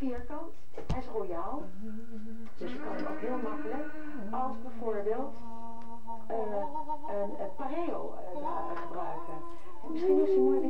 hij vierkant, hij is royaal. Dus je kan hem ook heel makkelijk als bijvoorbeeld eh, een, een pareo eh, gebruiken. En misschien is een mooi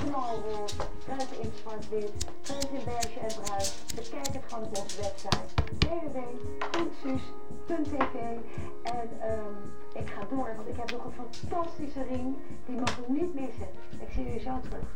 um, knalrood, trends in zwart-wit, in beige en bruin. Bekijk het gewoon op onze website www.suus.tv. En ehm, ik ga door, want ik heb nog een fantastische ring. Die mag u niet missen. Ik zie u zo terug.